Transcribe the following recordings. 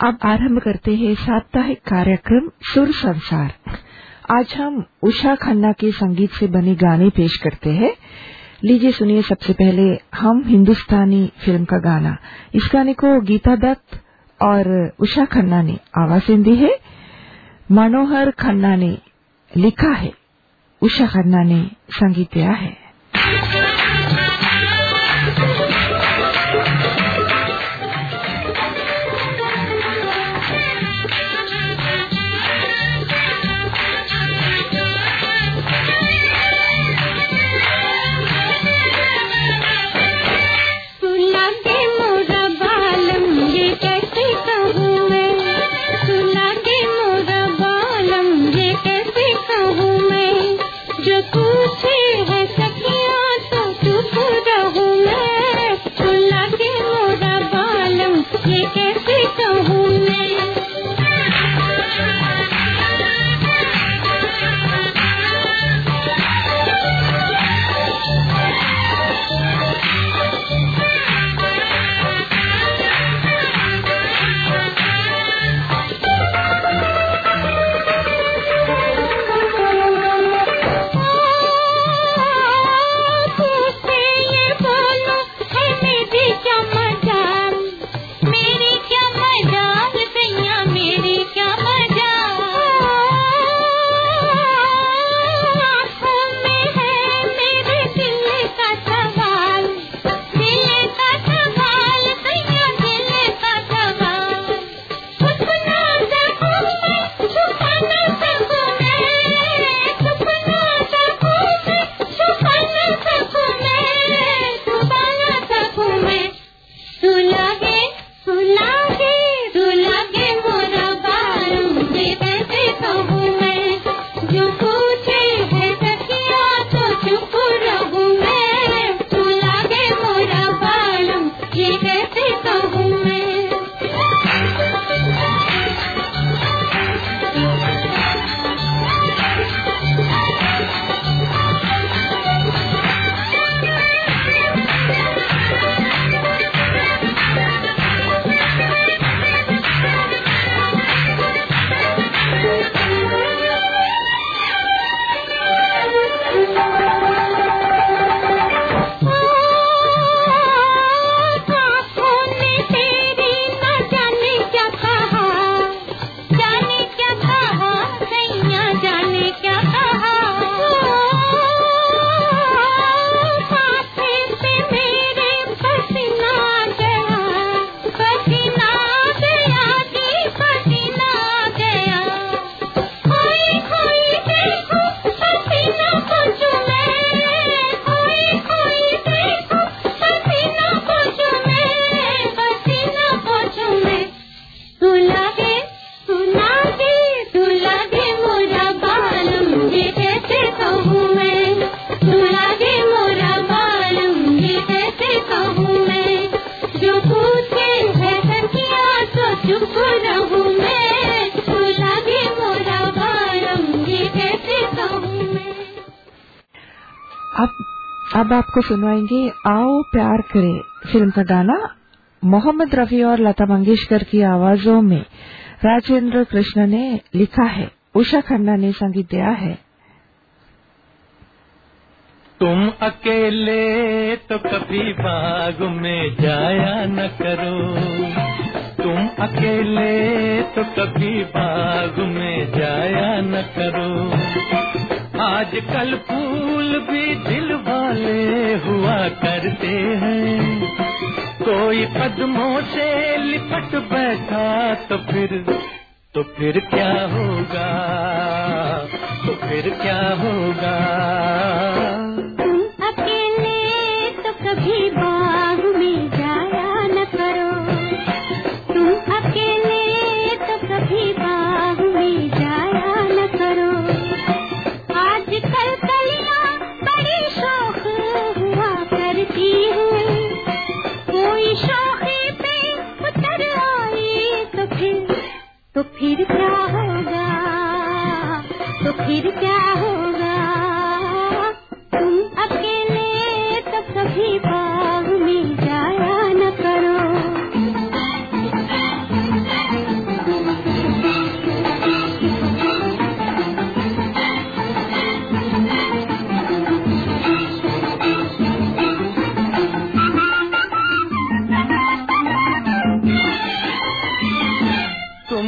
अब आरंभ करते हैं साप्ताहिक कार्यक्रम सुर संसार। आज हम उषा खन्ना के संगीत से बने गाने पेश करते हैं। लीजिए सुनिए सबसे पहले हम हिंदुस्तानी फ़िल्म का गाना। इस गाने को गीता दत्त और उषा खन्ना ने आवाज़ दी है। मनोहर खन्ना ने लिखा है। उषा खन्ना ने संगीत दिया है। अब आपको सुनवाएँगे, आओ प्यार करे। फ़िल्म का गाना मोहम्मद रफी और लता मंगेशकर की आवाजों में राजेंद्र कृष्ण ने लिखा है। उषा खन्ना ने संगीत दिया है। तुम अकेले तो कभी बाग में जाया न करो। तुम अकेले तो कभी बाग में जाया न करो। आजकल फूल भी दिल वाले हुआ करते हैं। कोई कदमों से लिपट बैठा तो फिर तो फिर क्या होगा? तो फिर क्या होगा?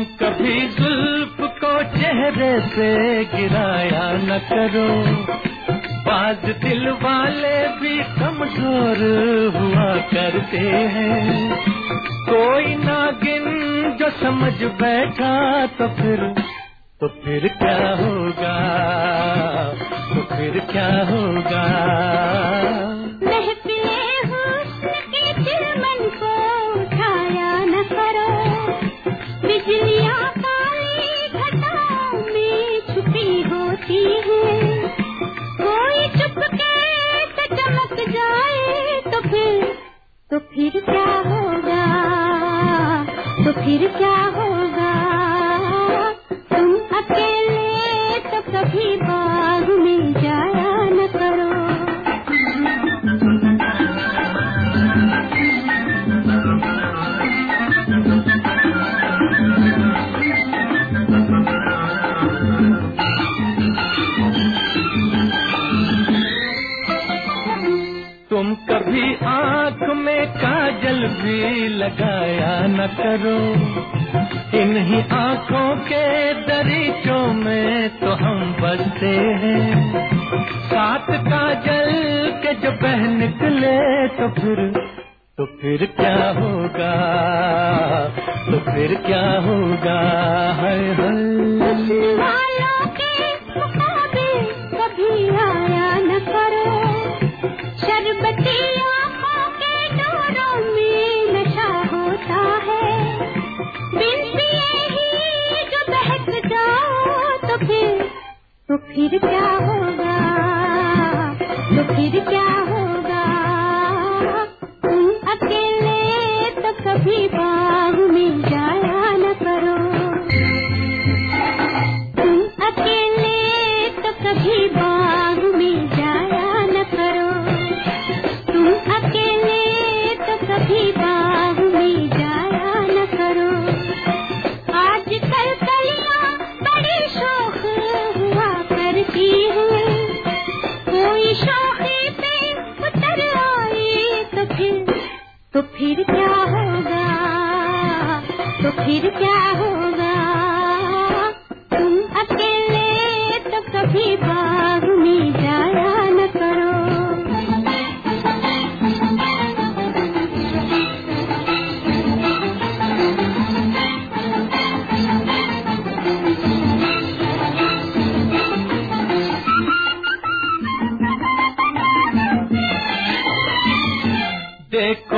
कभी जुल्फ को चेहरे से गिराया न करो। बाज दिल वाले भी कमज़ोर हुआ करते हैं। कोई नागिन जो समझ बैठा तो फिर तो फिर क्या होगा? तो फिर क्या होगा? फिर क्या होगा? तो फिर क्या होगा? करो? इन्हीं आँखों के दरीचों में तो हम बसते हैं। साथ का जल के जो बह निकले तो फिर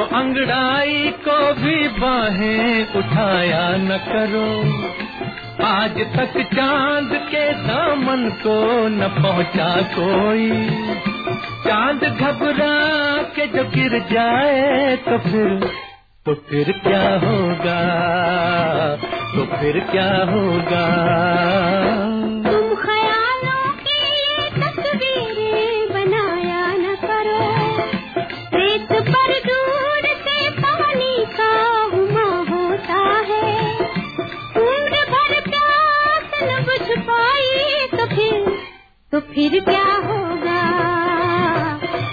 अंगड़ाई को भी बाहें उठाया न करो। आज तक चाँद के दामन को न पहुँचा कोई। चाँद घबरा के जो गिर जाए तो फिर तो फिर क्या होगा? तो फिर क्या होगा? फिर क्या होगा?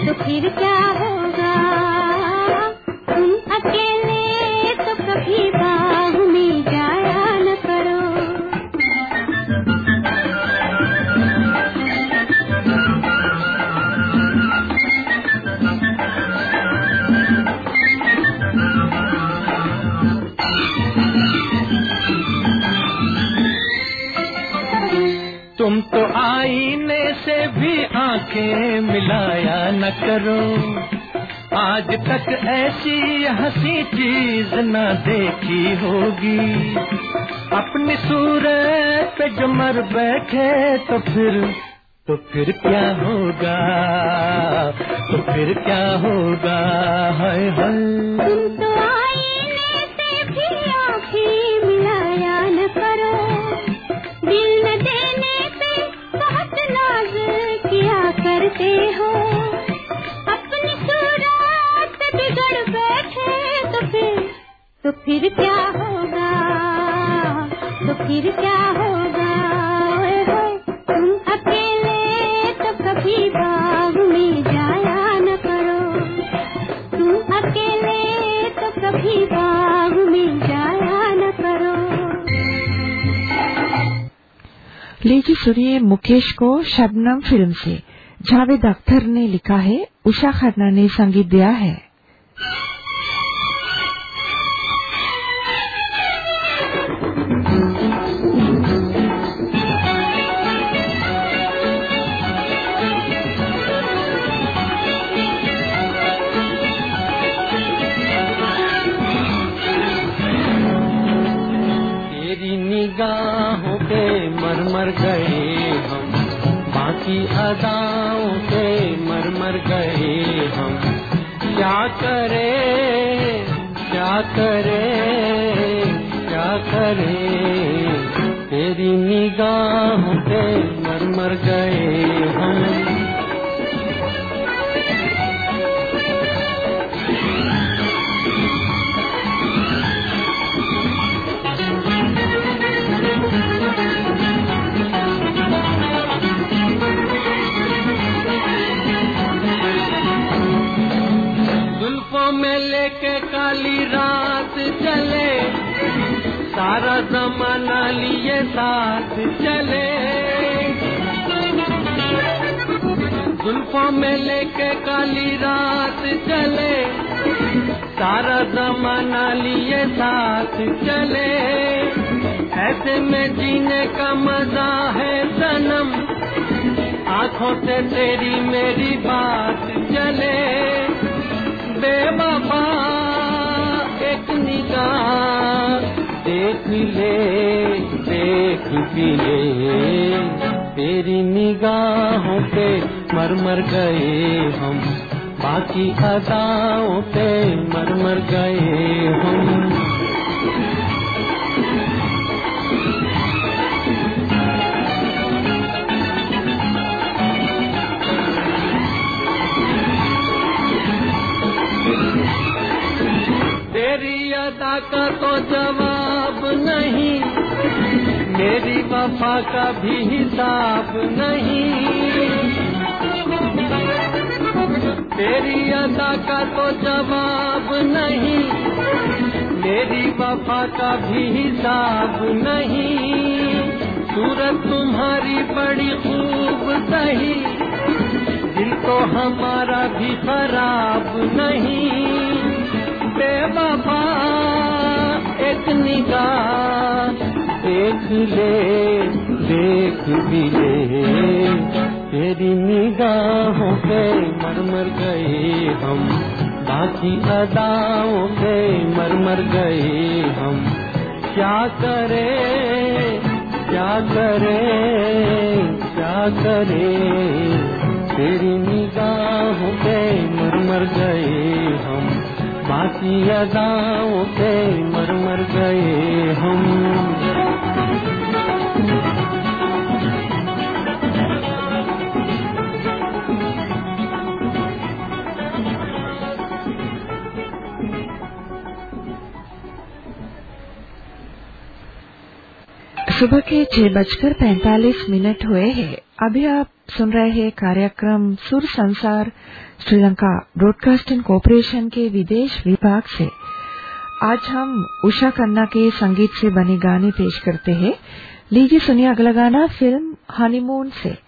तो फिर क्या होगा न करो। आज तक ऐसी हँसी चीज़ न देखी होगी। अपनी सूरत पे जो मर बैठे तो फिर तो फिर क्या होगा? तो फिर क्या होगा? हाय हाय। फिर क्या होगा? तो फिर क्या होगा? तुम अकेले तो कभी बाग में जाया न करो। तुम अकेले तो कभी बाग में जाया न करो। लीजिए सुनिए मुकेश को शबनम फ़िल्म से। जावेद अख्तर ने लिखा है, उषा खन्ना ने संगीत दिया है। करे क्या करे क्या करे? तेरी निगाह पे मर मर गए हम। चले। सारा जमाना लिए साथ चले। जुल्फों में लेके काली रात चले। सारा जमाना लिए साथ चले। ऐसे में जीने का मज़ा है सनम। आँखों से तेरी मेरी बात चले। बेवफा निगाह देख ले, देख भी ले। तेरी निगाहों पे मर मर गए हम। बाकी अदाओं पे मर मर गए हम। अदा का तो जवाब नहीं। मेरी वफा का भी हिसाब नहीं। तेरी अदा का तो जवाब नहीं। मेरी वफा का भी हिसाब नहीं। सूरत तुम्हारी बड़ी खूब सही। दिल तो हमारा भी खराब नहीं। बेवफा एक निगाह देख ले, देख भी ले। तेरी निगाहों पे मर मर गए हम, बाकी अदाओं पे मर मर गए हम। क्या करे क्या करे क्या करे? तेरी निगाहों पे मर मर गए हम। बाकी अदाओं पे मर मर गए हम। सुबह के छह बजकर पैंतालीस मिनट हुए हैं। अभी आप सुन रहे हैं कार्यक्रम सुर संसार, श्रीलंका ब्रॉडकास्टिंग कॉरपोरेशन के विदेश विभाग से। आज हम उषा खन्ना के संगीत से बने गाने पेश करते हैं। लीजिए सुनिए अगला गाना फ़िल्म हनीमून से।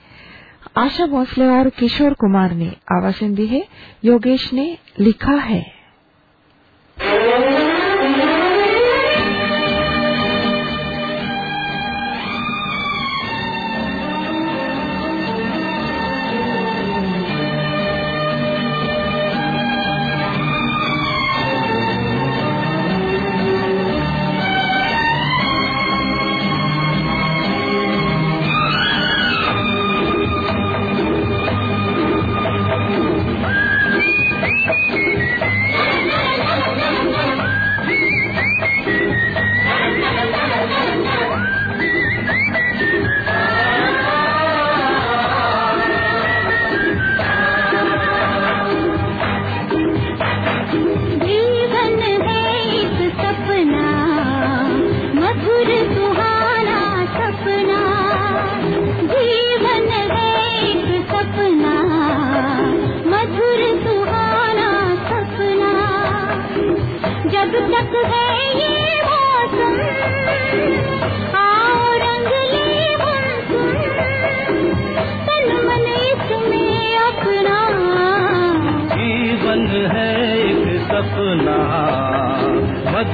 आशा भोसले और किशोर कुमार ने आवाज़ें दी है। योगेश ने लिखा है।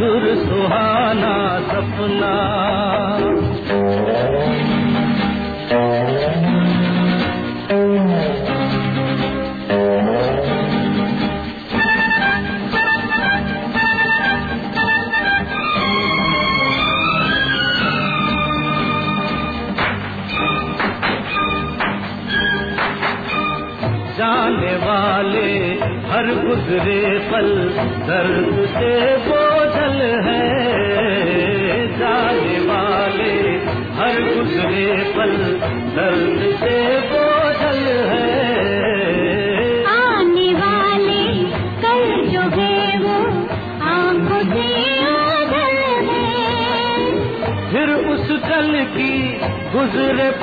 मधुर सुहाना सपना। जाने वाले हर गुजरे पल दर्द से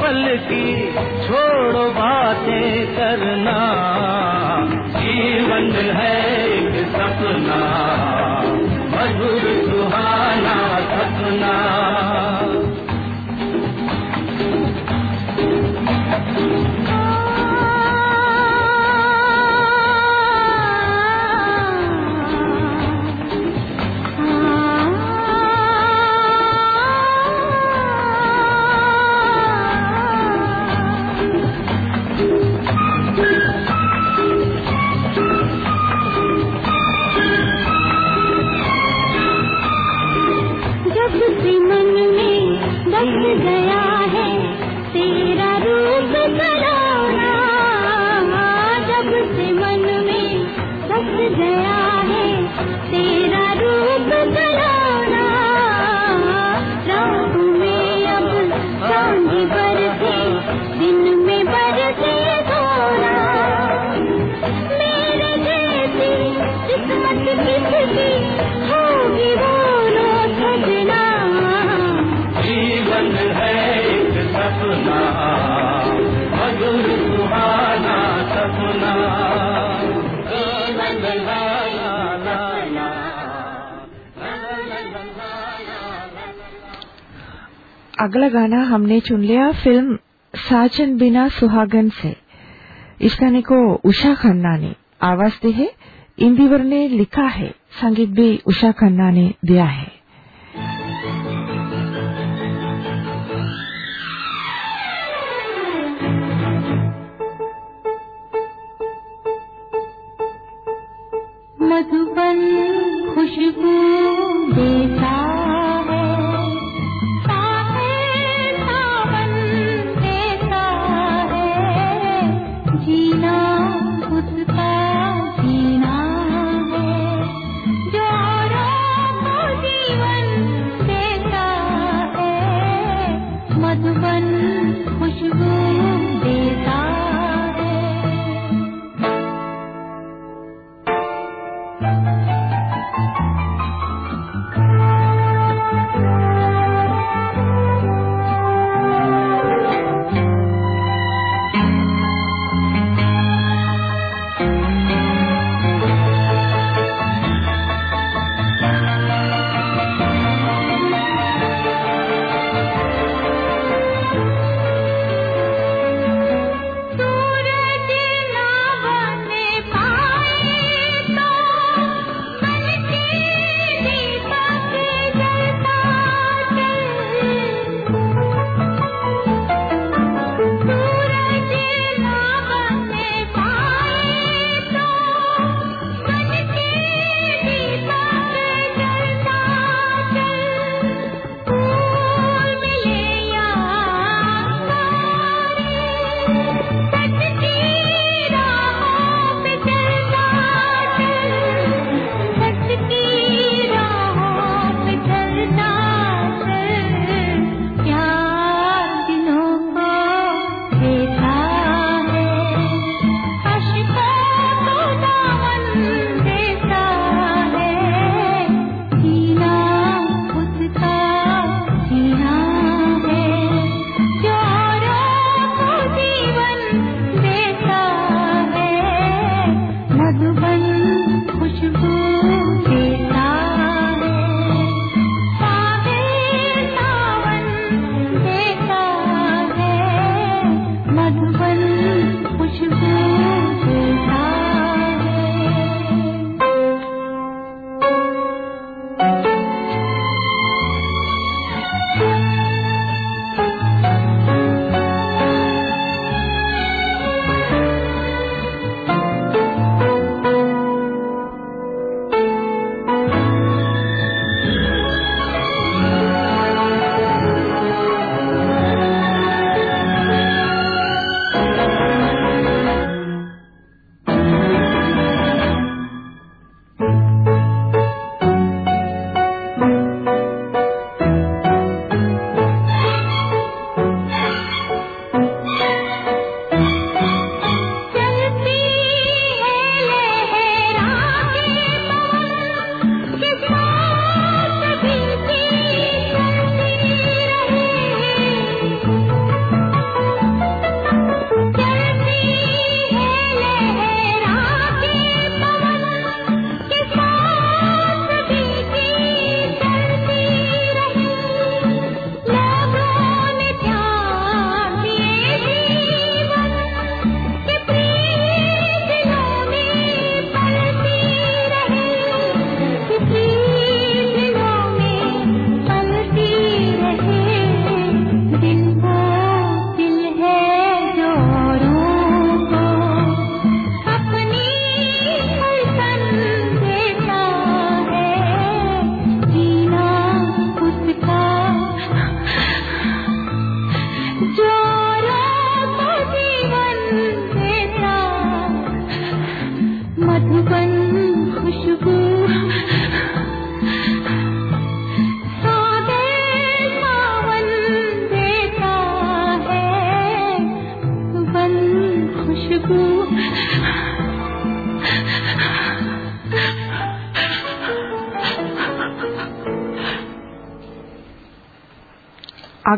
पल की छोड़ो बातें करना। अगला गाना हमने चुन लिया फ़िल्म साचन बिना सुहागन से। इस गाने को उषा खन्ना ने आवाज़ दी है। इंदिवर ने लिखा है, संगीत भी उषा खन्ना ने दिया है।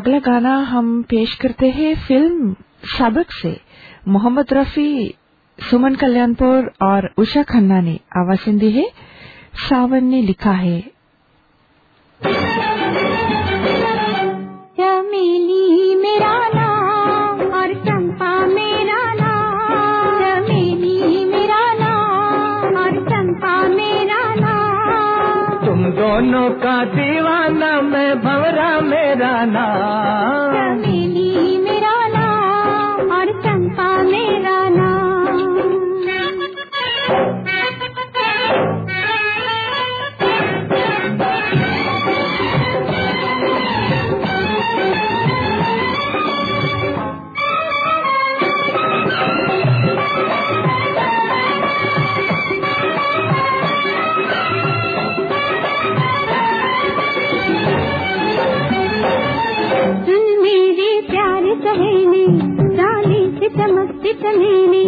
अगला गाना हम पेश करते हैं फ़िल्म सबक से। मोहम्मद रफी सुमन कल्याणपुर और उषा खन्ना ने आवाज़ दी है। सावन ने लिखा है। चमेली मेरा नाम और चंपा मेरा नाम। चमेली मेरा नाम और चंपा मेरा नाम। तुम दोनों का दीवाना मैं भंवरा मेरा नाम me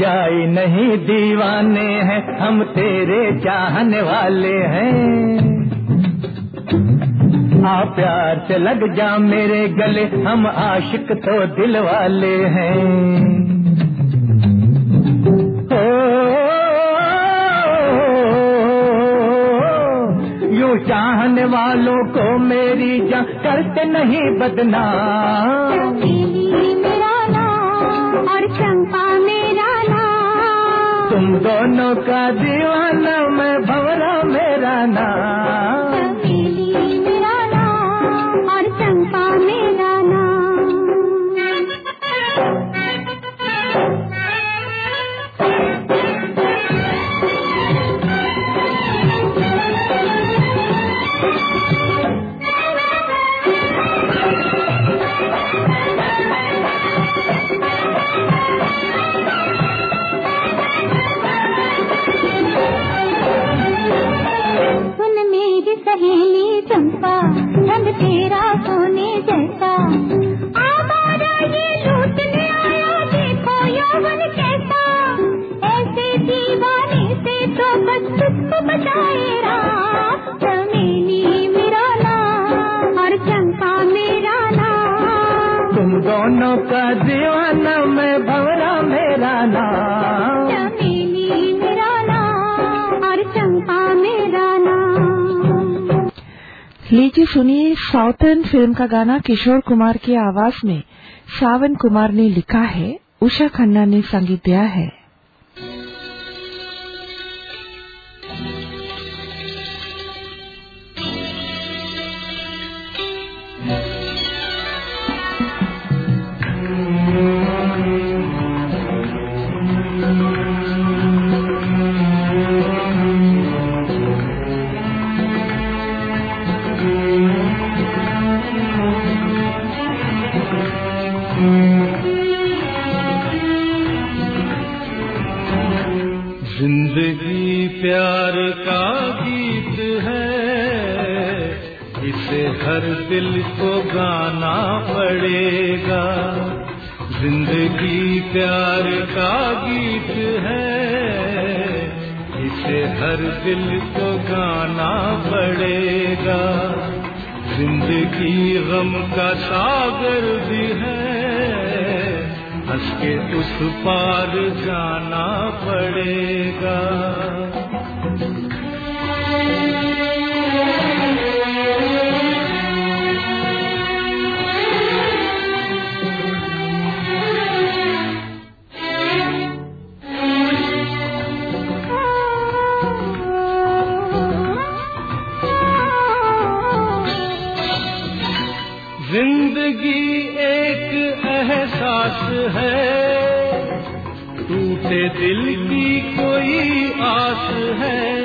जाई नहीं दीवाने हैं, हम तेरे चाहने वाले हैं। आ प्यार से लग जा मेरे गले, हम आशिक तो दिल वाले हैं। यूँ चाहने वालों को मेरी जा करते नहीं बदनाम। दोनों का दीवाना मैं भवरा मेरा नाम। मेरा नाम चमेली मेरा नाम और चंपा मेरा नाम। लीजिए सुनिए साउथर्न फ़िल्म का गाना किशोर कुमार की आवाज़ में सावन कुमार ने लिखा है उषा खन्ना ने संगीत दिया है। दिल को गाना पड़ेगा। ज़िंदगी प्यार का गीत है। इसे हर दिल को गाना पड़ेगा। ज़िंदगी गम का सागर भी है। हंस के उस पार जाना पड़ेगा। है। टूटे दिल की कोई आस है।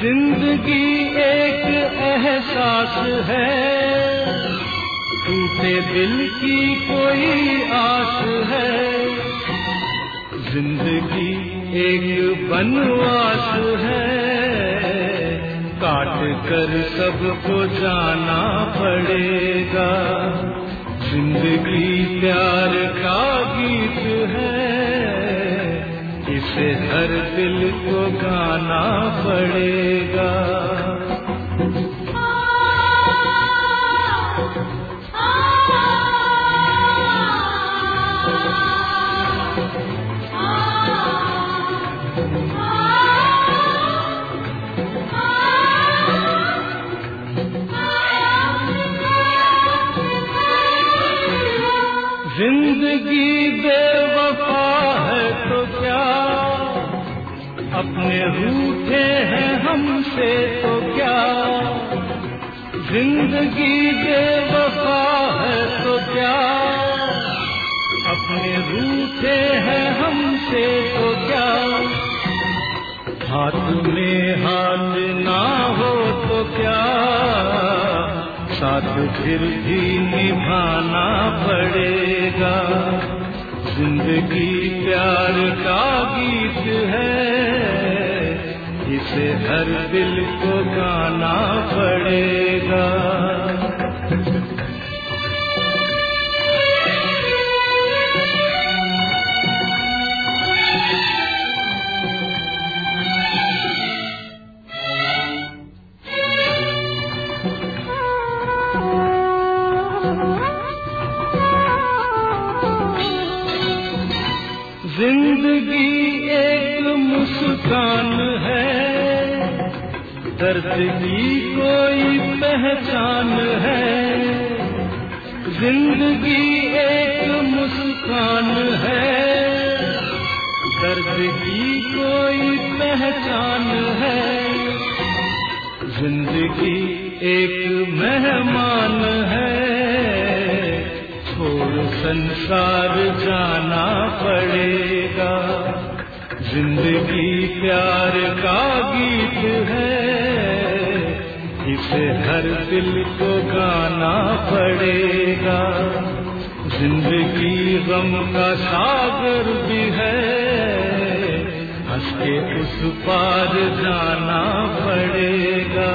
ज़िंदगी एक एहसास है। टूटे दिल की कोई आस है। ज़िंदगी एक बनवास है। काट कर सबको जाना पड़ेगा। ज़िंदगी प्यार का गीत है इसे हर दिल को गाना पड़ेगा। ज़िंदगी बेवफा है तो क्या? अपने रूठे हैं हमसे तो क्या? हाथ में हाथ ना हो तो क्या? साथ फिर भी निभाना पड़ेगा। ज़िंदगी प्यार का गीत है। इसे हर दिल को गाना पड़ेगा। की कोई पहचान है। ज़िंदगी एक मुस्कान है। दर्द की कोई पहचान है। ज़िंदगी एक मेहमान है। छोड़ संसार जाना पड़ेगा। ज़िंदगी प्यार का गीत है। इसे हर दिल को गाना पड़ेगा। ज़िंदगी गम का सागर भी है। हंस के उस पार जाना पड़ेगा।